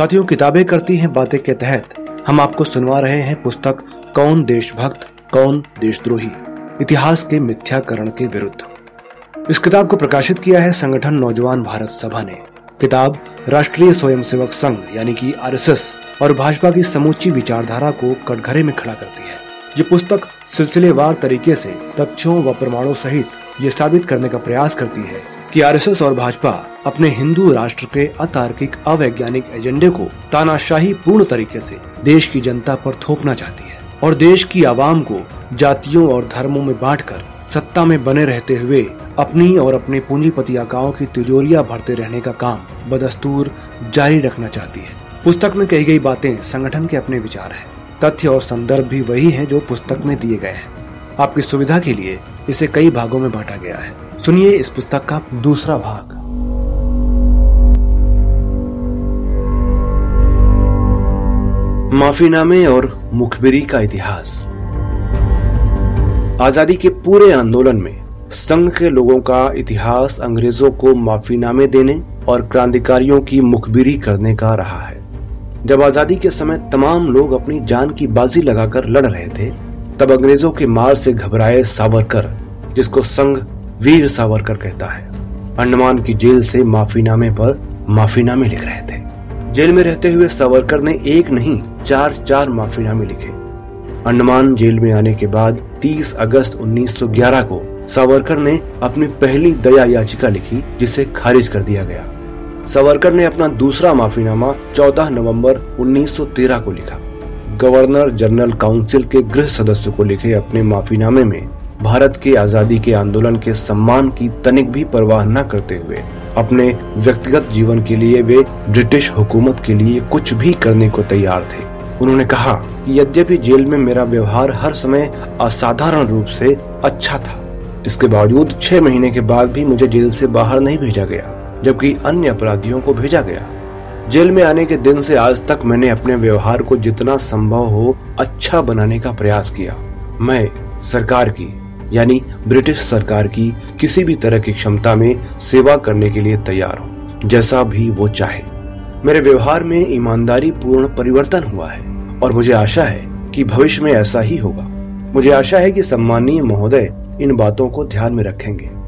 साथियों, किताबें करती हैं बातें के तहत। हम आपको सुनवा रहे हैं पुस्तक, कौन देशभक्त, कौन देशद्रोही? इतिहास के मिथ्याकरण के विरुद्ध। इस किताब को प्रकाशित किया है संगठन नौजवान भारत सभा ने। किताब, राष्ट्रीय स्वयंसेवक संघ, यानी कि आरएसएस, और भाजपा की समूची विचारधारा को कटघरे में खड़ा करती है। ये पुस्तक सिलसिलेवार तरीके से, तथ्यों व प्रमाणों सहित ये साबित करने का प्रयास करती है। कि आरएसएस और भाजपा अपने हिंदू राष्ट्र के अतार्किक अवैज्ञानिक एजेंडे को तानाशाही पूर्ण तरीके से देश की जनता पर थोपना चाहती है और देश की आवाम को जातियों और धर्मों में बांटकर सत्ता में बने रहते हुए अपनी और अपने पूंजीपति आकाओं की तिजोरिया भरते रहने का काम बदस्तूर जारी रखना चाहती है। पुस्तक में कही गई बातें संगठन के अपने विचार हैं। तथ्य और संदर्भ भी वही हैं जो पुस्तक में दिए गए हैं। आपकी सुविधा के लिए इसे कई भागों में बांटा गया है। सुनिए इस पुस्तक का दूसरा भाग। माफीनामे और मुखबिरी का इतिहास। आज़ादी के पूरे आंदोलन में संघ के लोगों का इतिहास अंग्रेज़ों को माफीनामे देने और क्रांतिकारियों की मुखबिरी करने का रहा है। जब आज़ादी के समय तमाम लोग अपनी जान की बाजी लगाकर लड़ रहे थे तब अंग्रेज़ों के मार से घबराए सावरकर, जिसको संघ वीर सावरकर कहता है। अंडमान की जेल से माफीनामे पर माफीनामे लिख रहे थे। जेल में रहते हुए सावरकर ने एक नहीं, चार चार माफीनामे लिखे। अंडमान जेल में आने के बाद 30 अगस्त 1911 को सावरकर ने अपनी पहली दया याचिका लिखी, जिसे खारिज कर दिया गया। सावरकर ने अपना दूसरा माफीनामा 14 नवंबर 1913 को लिखा। गवर्नर जनरल काउंसिल के गृह सदस्य को लिखे अपने माफीनामे में, भारत के आज़ादी के आंदोलन के सम्मान की तनिक भी परवाह न करते हुए, अपने व्यक्तिगत जीवन के लिए वे ब्रिटिश हुकूमत के लिए कुछ भी करने को तैयार थे। उन्होंने कहा कि यद्यपि जेल में मेरा व्यवहार हर समय असाधारण रूप से अच्छा था, इसके बावजूद छह महीने के बाद भी मुझे जेल से बाहर नहीं भेजा गया, जबकि अन्य अपराधियों को भेजा गया। जेल में आने के दिन से आज तक मैंने अपने व्यवहार को जितना संभव हो अच्छा बनाने का प्रयास किया। मैं सरकार की, यानी ब्रिटिश सरकार की किसी भी तरह की क्षमता में सेवा करने के लिए तैयार हूँ, जैसा भी वो चाहे। मेरे व्यवहार में ईमानदारी पूर्ण परिवर्तन हुआ है और मुझे आशा है कि भविष्य में ऐसा ही होगा। मुझे आशा है कि सम्मानीय महोदय इन बातों को ध्यान में रखेंगे।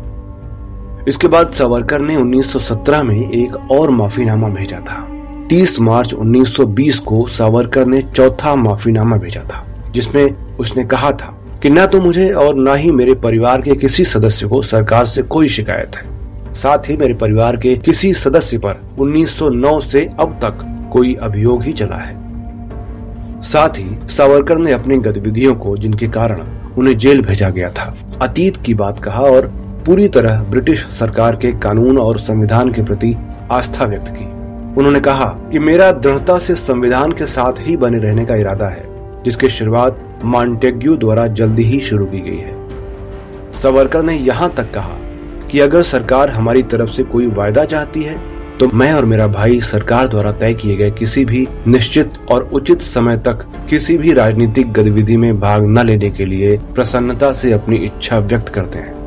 इसके बाद सावरकर ने 1917 में एक और माफीनामा भेजा था। 30 मार्च 1920 को सावरकर ने चौथा माफीनामा भेजा था, जिसमें उसने कहा था कि न तो मुझे और न ही मेरे परिवार के किसी सदस्य को सरकार से कोई शिकायत है। साथ ही मेरे परिवार के किसी सदस्य पर 1909 से अब तक कोई अभियोग ही चला है। साथ ही सावरकर ने अपनी गतिविधियों को जिनके कारण उन्हें जेल भेजा गया था, अतीत की बात कहा और पूरी तरह ब्रिटिश सरकार के कानून और संविधान के प्रति आस्था व्यक्त की। उन्होंने कहा कि मेरा दृढ़ता से संविधान के साथ ही बने रहने का इरादा है, जिसकी शुरुआत मॉन्टेग्यू द्वारा जल्दी ही शुरू की गई है। सवरकर ने यहाँ तक कहा कि अगर सरकार हमारी तरफ़ से कोई वायदा चाहती है तो मैं और मेरा भाई सरकार द्वारा तय किए गए किसी भी निश्चित और उचित समय तक किसी भी राजनीतिक गतिविधि में भाग न लेने के लिए प्रसन्नता से अपनी इच्छा व्यक्त करते हैं।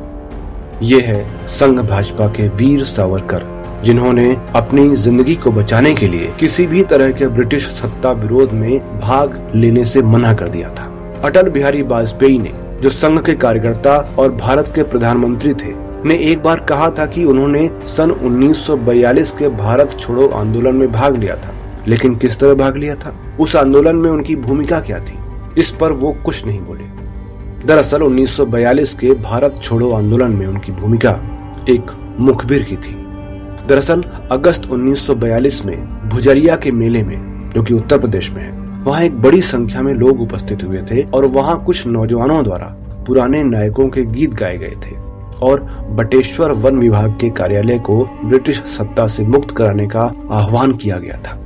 ये है संघ भाजपा के वीर सावरकर, जिन्होंने अपनी ज़िंदगी को बचाने के लिए किसी भी तरह के ब्रिटिश सत्ता विरोध में भाग लेने से मना कर दिया था। अटल बिहारी वाजपेयी ने, जो संघ के कार्यकर्ता और भारत के प्रधानमंत्री थे, ने एक बार कहा था कि उन्होंने सन 1942 के भारत छोड़ो आंदोलन में भाग लिया था। लेकिन किस तरह भाग लिया था? उस आंदोलन में उनकी भूमिका क्या थी? इस पर वो कुछ नहीं बोले। दरअसल 1942 के भारत छोड़ो आंदोलन में उनकी भूमिका एक मुखबिर की थी। दरअसल अगस्त 1942 में भुजरिया के मेले में, जो कि उत्तर प्रदेश में है, वहाँ एक बड़ी संख्या में लोग उपस्थित हुए थे और वहाँ कुछ नौजवानों द्वारा पुराने नायकों के गीत गाए गए थे और बटेश्वर वन विभाग के कार्यालय को ब्रिटिश सत्ता से मुक्त कराने का आह्वान किया गया था।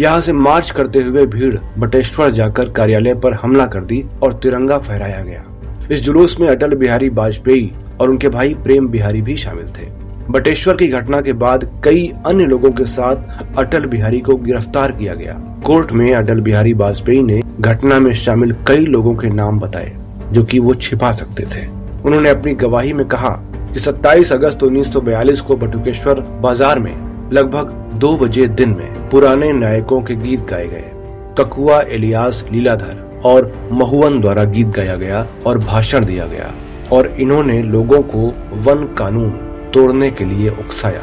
यहाँ से मार्च करते हुए भीड़ बटेश्वर जाकर कार्यालय पर हमला कर दी और तिरंगा फहराया गया। इस जुलूस में अटल बिहारी वाजपेयी और उनके भाई प्रेम बिहारी भी शामिल थे। बटेश्वर की घटना के बाद कई अन्य लोगों के साथ अटल बिहारी को गिरफ़्तार किया गया। कोर्ट में अटल बिहारी वाजपेयी ने घटना में शामिल कई लोगों के नाम बताए, जो कि वो छिपा सकते थे। उन्होंने अपनी गवाही में कहा कि 27 अगस्त 1942 को बटुकेश्वर बाज़ार में लगभग दो बजे दिन में पुराने नायकों के गीत गाए गए। ककुआ एलियास लीलाधर और महुवन द्वारा गीत गाया गया और भाषण दिया गया और इन्होंने लोगों को वन कानून तोड़ने के लिए उकसाया।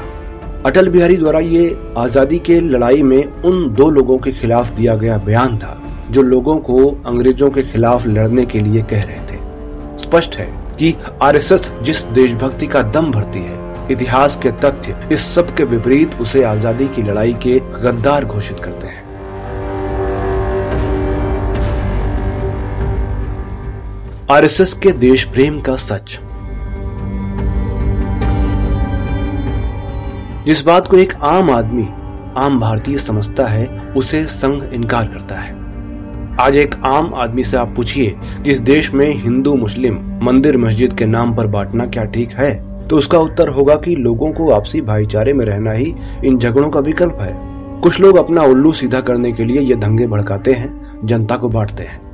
अटल बिहारी द्वारा ये आज़ादी के लड़ाई में उन दो लोगों के खिलाफ दिया गया बयान था, जो लोगों को अंग्रेज़ों के खिलाफ लड़ने के लिए कह रहे थे। स्पष्ट है कि आरएसएस जिस देशभक्ति का दम भरती है, इतिहास के तथ्य, इस सब के विपरीत उसे आज़ादी की लड़ाई के गद्दार घोषित करते हैं। आरएसएस के देश प्रेम का सच। जिस बात को एक आम आदमी, आम भारतीय समझता है, उसे संघ इनकार करता है। आज एक आम आदमी से आप पूछिए कि इस देश में हिंदू, मुस्लिम, मंदिर, मस्जिद के नाम पर बांटना क्या ठीक है? तो उसका उत्तर होगा कि लोगों को आपसी भाईचारे में रहना ही इन झगड़ों का विकल्प है। कुछ लोग अपना उल्लू सीधा करने के लिए ये दंगे भड़काते हैं, जनता को बांटते हैं।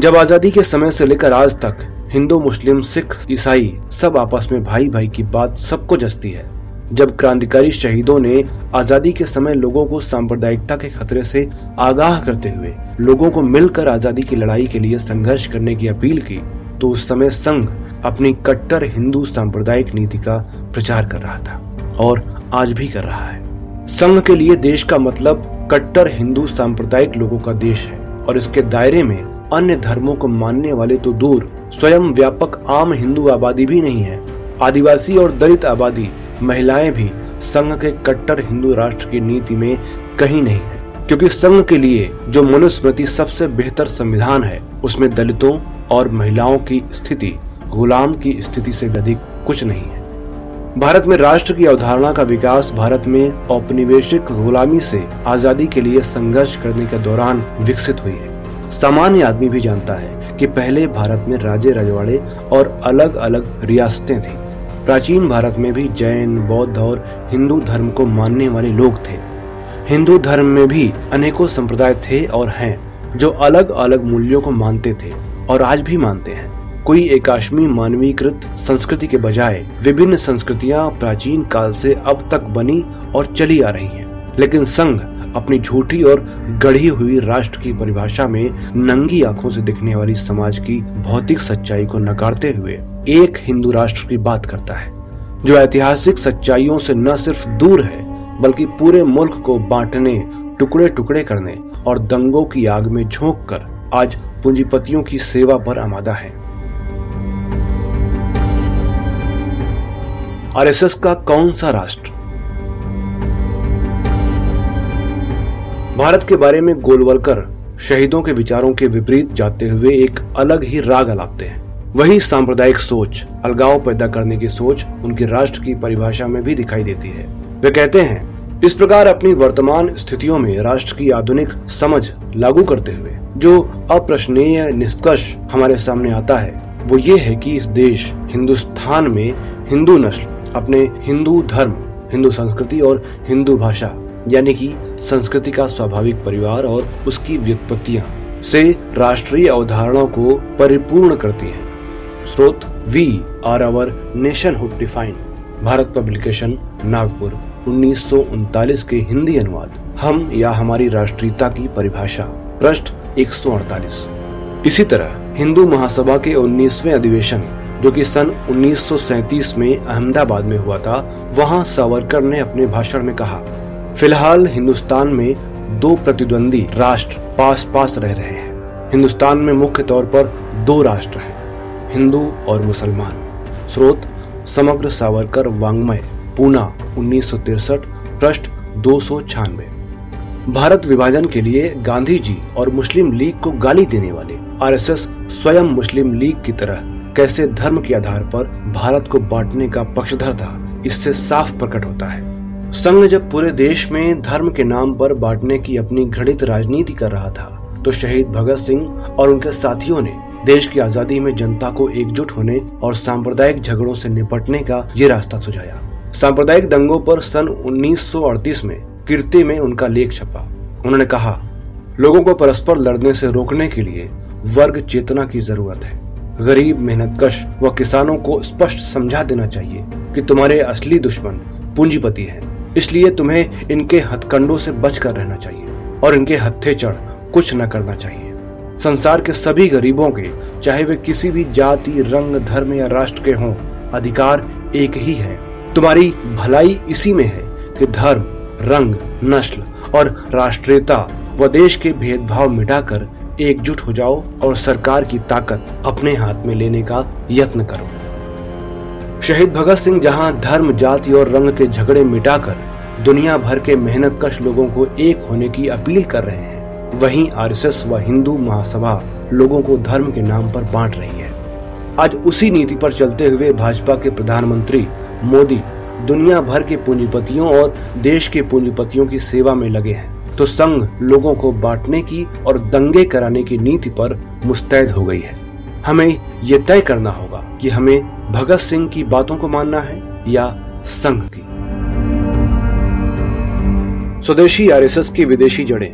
जब आज़ादी के समय से लेकर आज तक हिंदू, मुस्लिम, सिख, ईसाई सब आपस में भाई भाई की बात सबको जसती है। जब क्रांतिकारी शहीदों ने आज़ादी के समय लोगों को सांप्रदायिकता के खतरे से आगाह करते हुए लोगों को मिलकर आज़ादी की लड़ाई के लिए संघर्ष करने की अपील की तो उस समय संघ अपनी कट्टर हिंदू सांप्रदायिक नीति का प्रचार कर रहा था और आज भी कर रहा है। संघ के लिए देश का मतलब कट्टर हिंदू सांप्रदायिक लोगों का देश है और इसके दायरे में अन्य धर्मों को मानने वाले तो दूर, स्वयं व्यापक आम हिंदू आबादी भी नहीं है। आदिवासी और दलित आबादी, महिलाएँ भी संघ के कट्टर हिंदू राष्ट्र की नीति में कहीं नहीं है। क्योंकि संघ के लिए जो मनुस्मृति सबसे बेहतर संविधान है, उसमें दलितों और महिलाओं की स्थिति, गुलाम की स्थिति से अधिक कुछ नहीं है। भारत में राष्ट्र की अवधारणा का विकास भारत में औपनिवेशिक गुलामी से आज़ादी के लिए संघर्ष करने के दौरान विकसित हुई है। सामान्य आदमी भी जानता है कि पहले भारत में राजे रजवाड़े और अलग अलग रियासतें थी प्राचीन भारत में भी जैन, बौद्ध और हिंदू धर्म को मानने वाले लोग थे हिंदू धर्म में भी अनेकों संप्रदाय थे और हैं, जो अलग अलग मूल्यों को मानते थे और आज भी मानते हैं कोई एकाश्मी मानवीकृत संस्कृति के बजाय विभिन्न संस्कृतियाँ प्राचीन काल से अब तक बनी और चली आ रही हैं। लेकिन संघ अपनी झूठी और गढ़ी हुई राष्ट्र की परिभाषा में नंगी आँखों से दिखने वाली समाज की भौतिक सच्चाई को नकारते हुए एक हिंदू राष्ट्र की बात करता है, जो ऐतिहासिक सच्चाइयों से न सिर्फ़ दूर है, बल्कि पूरे मुल्क को बांटने टुकड़े टुकड़े करने और दंगों की आग में झोंक कर आज पूंजीपतियों की सेवा पर आमादा है। आरएसएस का कौन सा राष्ट्र भारत के बारे में गोलवलकर शहीदों के विचारों के विपरीत जाते हुए एक अलग ही राग अलापते हैं। वही सांप्रदायिक सोच, अलगाव पैदा करने की सोच उनके राष्ट्र की परिभाषा में भी दिखाई देती है। वे कहते हैं, इस प्रकार अपनी वर्तमान स्थितियों में राष्ट्र की आधुनिक समझ लागू करते हुए जो अप्रश्नीय निष्कर्ष हमारे सामने आता है, वो ये है कि इस देश, हिंदुस्तान में हिंदू नस्ल, अपने हिंदू धर्म, हिंदू संस्कृति और हिंदू भाषा यानी कि संस्कृति का स्वाभाविक परिवार और उसकी व्युत्पत्तियाँ से राष्ट्रीय अवधारणाओं को परिपूर्ण करती हैं। स्रोत we are our nation defined Bharat publication Nagpur, उन्नीस सौ उनतालीस के हिंदी अनुवाद। हम या हमारी राष्ट्रीयता की परिभाषा, पृष्ठ 148 इसी तरह, हिंदू महासभा के 19वें अधिवेशन, जो कि सन 1937 में अहमदाबाद में हुआ था, वहाँ सावरकर ने अपने भाषण में कहा फ़िलहाल हिंदुस्तान में दो प्रतिद्वंदी राष्ट्र पास पास रह रहे हैं। हिंदुस्तान में मुख्य तौर पर दो राष्ट्र हैं, हिंदू और मुसलमान। स्रोत, समग्र सावरकर वांग्मय, पूना, उन्नीस सौ पृष्ठ दो सौ छियानवे। भारत विभाजन के लिए गांधी जी और मुस्लिम लीग को गाली देने वाले आरएसएस स्वयं मुस्लिम लीग की तरह कैसे धर्म के आधार पर भारत को बांटने का पक्षधर था, इससे साफ़ प्रकट होता है। संघ जब पूरे देश में धर्म के नाम पर बांटने की अपनी घृणित राजनीति कर रहा था तो शहीद भगत सिंह और उनके साथियों ने देश की आज़ादी में जनता को एकजुट होने और सांप्रदायिक झगड़ों से निपटने का ये रास्ता सुझाया। सांप्रदायिक दंगों पर सन 1938 में कीर्ति में उनका लेख छपा। उन्होंने कहा, लोगों को परस्पर लड़ने से रोकने के लिए वर्ग चेतना की ज़रूरत है। गरीब, मेहनतकश व किसानों को स्पष्ट समझा देना चाहिए कि तुम्हारे असली दुश्मन पूंजीपति हैं। इसलिए तुम्हें इनके हथकंडों से बचकर रहना चाहिए और इनके हत्थे चढ़ कुछ न करना चाहिए। संसार के सभी गरीबों के, चाहे वे किसी भी जाति, रंग, धर्म या राष्ट्र के हों, अधिकार एक ही है। तुम्हारी भलाई इसी में है कि धर्म, रंग, नस्ल और राष्ट्रीयता व देश के भेदभाव मिटाकर एकजुट हो जाओ और सरकार की ताकत अपने हाथ में लेने का यत्न करो। शहीद भगत सिंह जहाँ धर्म, जाति और रंग के झगड़े मिटाकर दुनिया भर के मेहनत मेहनतकश लोगों को एक होने की अपील कर रहे हैं, वहीं आरएसएस व हिंदू महासभा लोगों को धर्म के नाम पर बांट रही है। आज उसी नीति पर चलते हुए भाजपा के प्रधानमंत्री मोदी दुनिया भर के पूंजीपतियों और देश के पूंजीपतियों की सेवा में लगे हैं। तो संघ लोगों को बांटने की और दंगे कराने की नीति पर मुस्तैद हो गई है। हमें ये तय करना होगा कि हमें भगत सिंह की बातों को मानना है या संघ की? स्वदेशी आरएसएस की विदेशी जड़ें।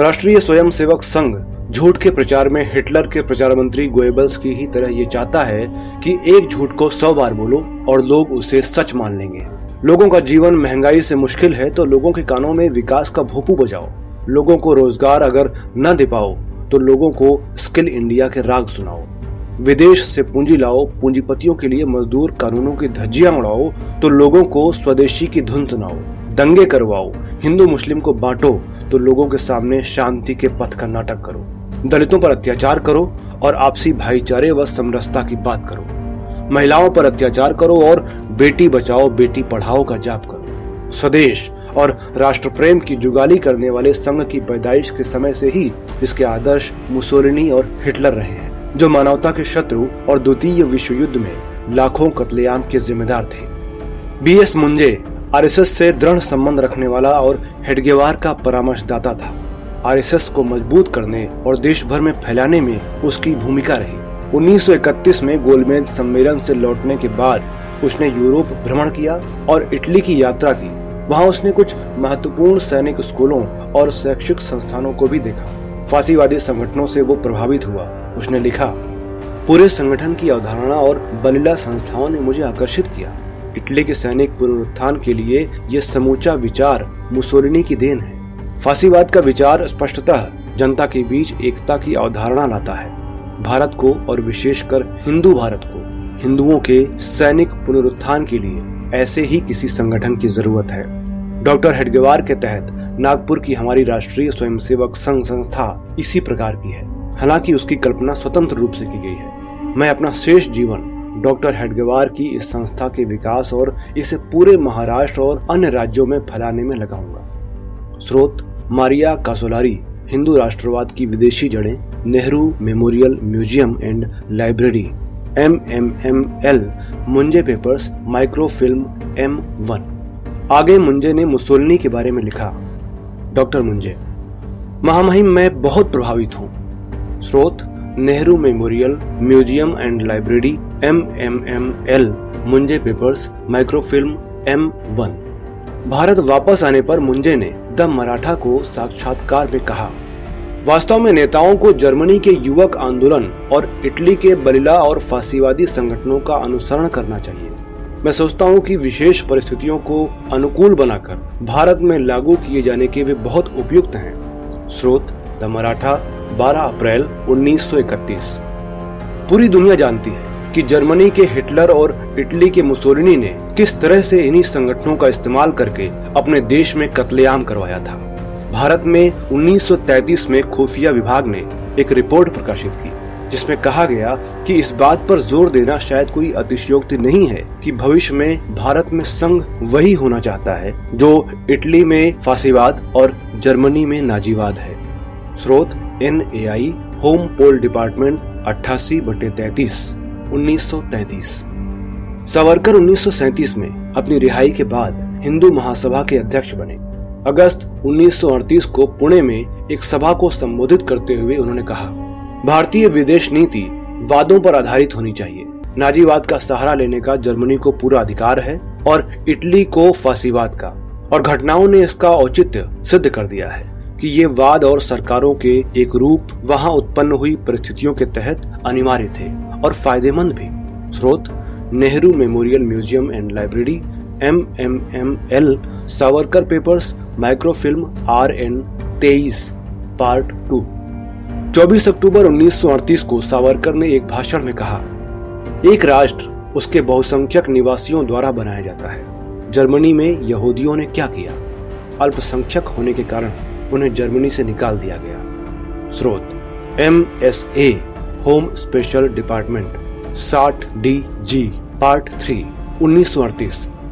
राष्ट्रीय स्वयंसेवक संघ झूठ के प्रचार में हिटलर के प्रचार मंत्री गोएबल्स की ही तरह ये चाहता है कि एक झूठ को सौ बार बोलो और लोग उसे सच मान लेंगे। लोगों का जीवन महँगाई से मुश्किल है तो लोगों के कानों में विकास का भोपू बजाओ। लोगों को रोज़गार अगर न दे पाओ तो लोगों को स्किल इंडिया के राग सुनाओ। विदेश से पूंजी लाओ, पूंजीपतियों के लिए मजदूर कानूनों की धज्जियाँ उड़ाओ तो लोगों को स्वदेशी की धुन सुनाओ, दंगे करवाओ, हिंदू मुस्लिम को बांटो तो लोगों के सामने शांति के पथ का नाटक करो। दलितों पर अत्याचार करो और आपसी भाईचारे व समरसता की बात करो। महिलाओं पर अत्याचार करो और बेटी बचाओ, बेटी पढ़ाओ का जाप करो। स्वदेश और राष्ट्र प्रेम की जुगाली करने वाले संघ की पैदाइश के समय से ही इसके आदर्श मुसोलिनी और हिटलर रहे हैं। जो मानवता के शत्रु और द्वितीय विश्व युद्ध में लाखों कत्लेआम के जिम्मेदार थे। बी एस मुंजे आरएसएस से दृढ़ संबंध रखने वाला और हेडगेवार का परामर्शदाता था। आरएसएस को मज़बूत करने और देश भर में फैलाने में उसकी भूमिका रही। 1931 में गोलमेज सम्मेलन से लौटने के बाद उसने यूरोप भ्रमण किया और इटली की यात्रा की। वहाँ उसने कुछ महत्वपूर्ण सैनिक स्कूलों और शैक्षिक संस्थानों को भी देखा। फांसीवादी संगठनों से वो प्रभावित हुआ। उसने लिखा, पूरे संगठन की अवधारणा और बलिला संस्थाओं ने मुझे आकर्षित किया। इटली के सैनिक पुनरुत्थान के लिए यह समूचा विचार मुसोलिनी की देन है। फांसीवाद का विचार स्पष्टतः जनता के बीच एकता की अवधारणा लाता है। भारत को और विशेषकर हिंदू भारत को, हिंदुओं के सैनिक पुनरुत्थान के लिए ऐसे ही किसी संगठन की ज़रूरत है। डॉक्टर हेडगेवार के तहत नागपुर की हमारी राष्ट्रीय स्वयंसेवक संघ संस्था इसी प्रकार की है। हालाँकि उसकी कल्पना स्वतंत्र रूप से की गई है। मैं अपना शेष जीवन डॉक्टर हेडगेवार की इस संस्था के विकास और इसे पूरे महाराष्ट्र और अन्य राज्यों में फैलाने में लगाऊँगा। स्रोत, मारिया कासोलारी, हिंदू राष्ट्रवाद की विदेशी जड़ें, Nehru memorial museum and library, M M M L, Moonje papers micro film M one. आगे मुंजे ने मुसोलनी के बारे में लिखा। डॉक्टर मुंजे, महामहिम मैं बहुत प्रभावित हूँ। स्रोत, Nehru memorial, museum and library M M M L Moonje papers, microfilm M one. Bharat वापस आने पर मुंजे ने द मराठा को साक्षात्कार में कहा। वास्तव में नेताओं को जर्मनी के युवक आंदोलन और इटली के बलिला और फांसीवादी संगठनों का अनुसरण करना चाहिए। मैं सोचता हूँ कि विशेष परिस्थितियों को अनुकूल बनाकर भारत में लागू किए जाने के वे बहुत उपयुक्त हैं। स्रोत द मराठा 12 अप्रैल 1931 पूरी दुनिया जानती है कि जर्मनी के हिटलर और इटली के मुसोलिनी ने किस तरह से इन्हीं संगठनों का इस्तेमाल करके अपने देश में कत्लेआम करवाया था। भारत में 1933 में खुफिया विभाग ने एक रिपोर्ट प्रकाशित की, जिसमें कहा गया कि इस बात पर ज़ोर देना शायद कोई अतिशयोक्ति नहीं है कि भविष्य में भारत में संघ वही होना चाहता है जो इटली में फांसीवाद और जर्मनी में नाजीवाद है। स्रोत N A I home poll department अट्ठासी बटे तैतीस 1933 सावरकर 1937 में अपनी रिहाई के बाद हिंदू महासभा के अध्यक्ष बने। अगस्त 1938 को पुणे में एक सभा को संबोधित करते हुए उन्होंने कहा, भारतीय विदेश नीति वादों पर आधारित होनी चाहिए। नाजीवाद का सहारा लेने का जर्मनी को पूरा अधिकार है और इटली को फांसीवाद का। और घटनाओं ने इसका औचित्य सिद्ध कर दिया है। कि ये वाद और सरकारों के एक रूप वहाँ उत्पन्न हुई परिस्थितियों के तहत अनिवार्य थे और फ़ायदेमंद भी। स्रोत, Nehru memorial museum and library, M M M L, Savarkar papers, microfilm, R N, तेईस, पार्ट टू। 24 अक्टूबर 1938 को सावरकर ने एक भाषण में कहा, एक राष्ट्र उसके बहुसंख्यक निवासियों द्वारा बनाया जाता है। जर्मनी में यहूदियों ने क्या किया? अल्पसंख्यक होने के कारण उन्हें जर्मनी से निकाल दिया गया। स्रोत M S A home special department साठ डी जी पार्ट थ्री उन्नीस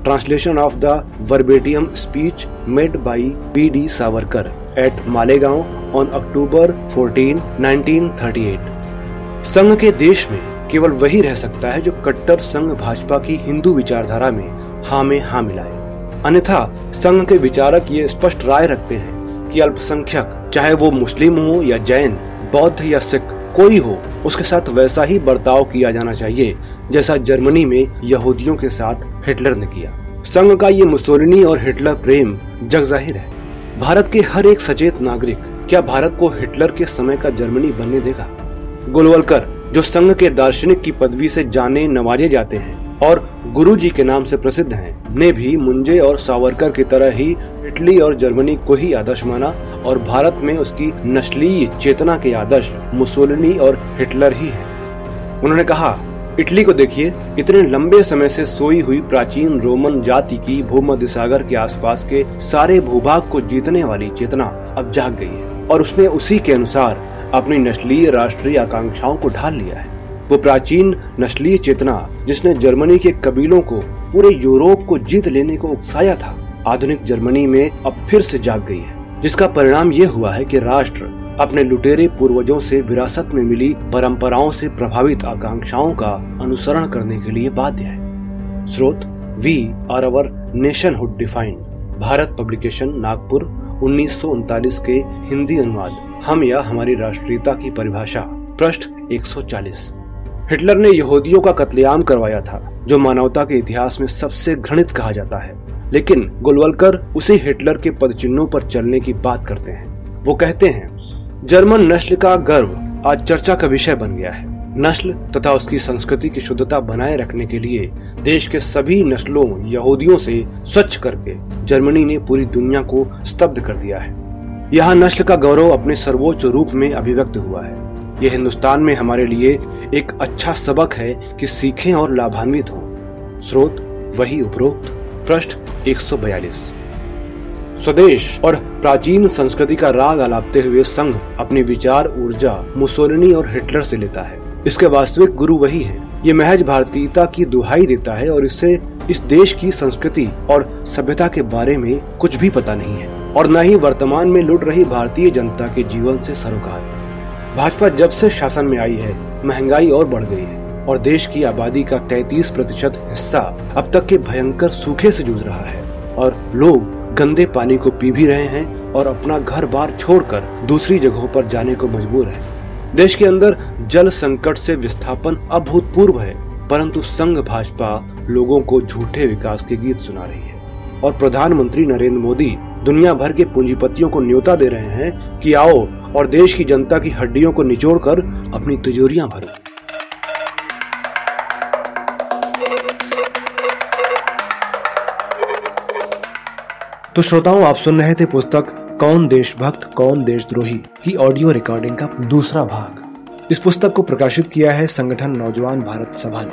translation of the verbatim speech made by P D Savarkar at Malegaon on October 14, 1938 संघ के देश में केवल वही रह सकता है जो कट्टर संघ भाजपा की हिंदू विचारधारा में हाँ में हाँ मिलाए। अन्यथा संघ के विचारक ये स्पष्ट राय रखते हैं कि अल्पसंख्यक चाहे वो मुस्लिम हो या जैन बौद्ध या सिख कोई हो उसके साथ वैसा ही बर्ताव किया जाना चाहिए जैसा जर्मनी में यहूदियों के साथ हिटलर ने किया। संघ का ये मुसोलिनी और हिटलर प्रेम जग ज़ाहिर है। भारत के हर एक सचेत नागरिक क्या भारत को हिटलर के समय का जर्मनी बनने देगा? गोलवलकर जो संघ के दार्शनिक की पदवी से जाने नवाजे जाते हैं और गुरु जी के नाम से प्रसिद्ध हैं, ने भी मुंजे और सावरकर की तरह ही इटली और जर्मनी को ही आदर्श माना और भारत में उसकी नस्लीय चेतना के आदर्श मुसोलिनी और हिटलर ही हैं। उन्होंने कहा, इटली को देखिए, इतने लंबे समय से सोई हुई प्राचीन रोमन जाति की भूमध्य सागर के आसपास के सारे भूभाग को जीतने वाली चेतना अब जाग गई है और उसने उसी के अनुसार अपनी नस्लीय राष्ट्रीय आकांक्षाओं को ढाल लिया है वो प्राचीन नस्लीय चेतना, जिसने जर्मनी के कबीलों को पूरे यूरोप को जीत लेने को उकसाया था आधुनिक जर्मनी में अब फिर से जाग गई है, जिसका परिणाम ये हुआ है कि राष्ट्र अपने लुटेरे पूर्वजों से विरासत में मिली परंपराओं से प्रभावित आकांक्षाओं का अनुसरण करने के लिए बाध्य है। स्रोत we are our nationhood defined Bharat publication Nagpur, उन्नीस सौ उनतालीस के हिंदी अनुवाद, हम या हमारी राष्ट्रीयता की परिभाषा, पृष्ठ 140 हिटलर ने यहूदियों का कत्लेआम करवाया था, जो मानवता के इतिहास में सबसे घृणित कहा जाता है। लेकिन गोलवलकर उसी हिटलर के पदचिन्हों पर चलने की बात करते हैं। वो कहते हैं, जर्मन नस्ल का गर्व आज चर्चा का विषय बन गया है। नस्ल तथा उसकी संस्कृति की शुद्धता बनाए रखने के लिए देश के सभी नस्लों, यहूदियों से स्वच्छ करके जर्मनी ने पूरी दुनिया को स्तब्ध कर दिया है। यहाँ नस्ल का गौरव अपने सर्वोच्च रूप में अभिव्यक्त हुआ है। ये हिंदुस्तान में हमारे लिए एक अच्छा सबक है कि सीखें और लाभान्वित हों। स्रोत, वही उपरोक्त। पृष्ठ 142 स्वदेश और प्राचीन संस्कृति का राग आलापते हुए संघ अपनी विचार, ऊर्जा, मुसोलिनी और हिटलर से लेता है। इसके वास्तविक गुरु वही हैं। ये महज भारतीयता की दुहाई देता है और इससे इस देश की संस्कृति और सभ्यता के बारे में कुछ भी पता नहीं है और न ही वर्तमान में लुट रही भारतीय जनता के जीवन से सरोकार। भाजपा जब से शासन में आई है, महँगाई और बढ़ गई है। और देश की आबादी का 33 प्रतिशत हिस्सा अब तक के भयंकर सूखे से जूझ रहा है। और लोग गंदे पानी को पी भी रहे हैं और अपना घर बार छोड़कर दूसरी जगहों पर जाने को मजबूर है। देश के अंदर जल संकट से विस्थापन अभूतपूर्व है, परंतु संघ भाजपा लोगों को झूठे विकास के गीत सुना रही है। और प्रधानमंत्री नरेंद्र मोदी दुनिया भर के पूंजीपतियों को न्योता दे रहे हैं कि आओ और देश की जनता की हड्डियों को निचोड़कर अपनी तिजोरियाँ भरो। तो श्रोताओं, आप सुन रहे थे पुस्तक, कौन देशभक्त, कौन देशद्रोही? की ऑडियो रिकॉर्डिंग का दूसरा भाग। इस पुस्तक को प्रकाशित किया है संगठन नौजवान भारत सभा ने।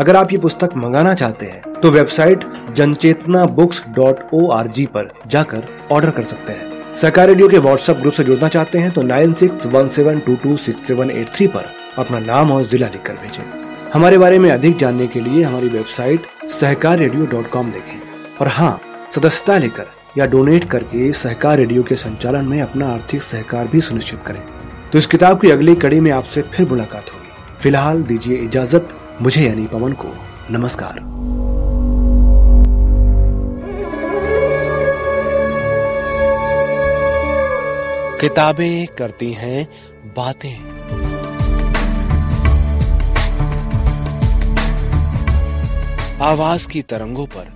अगर आप ये पुस्तक मंगाना चाहते हैं तो website Janchetna books dot O R G पर जाकर ऑर्डर कर सकते हैं। सरकार रेडियो के व्हाट्सएप ग्रुप से जुड़ना चाहते हैं तो nine six one seven two two six seven eight three पर अपना नाम और जिला लिखकर भेजें। हमारे बारे में अधिक जानने के लिए हमारी website Sahkar radio dot com देखें। और हाँ सदस्यता लेकर या डोनेट करके सहकार रेडियो के संचालन में अपना आर्थिक सहकार भी सुनिश्चित करें। तो इस किताब की अगली कड़ी में आपसे फिर मुलाकात होगी। फ़िलहाल दीजिए इजाज़त। मुझे यानी पवन को नमस्कार। किताबें करती हैं, बातें। आवाज़ की तरंगों पर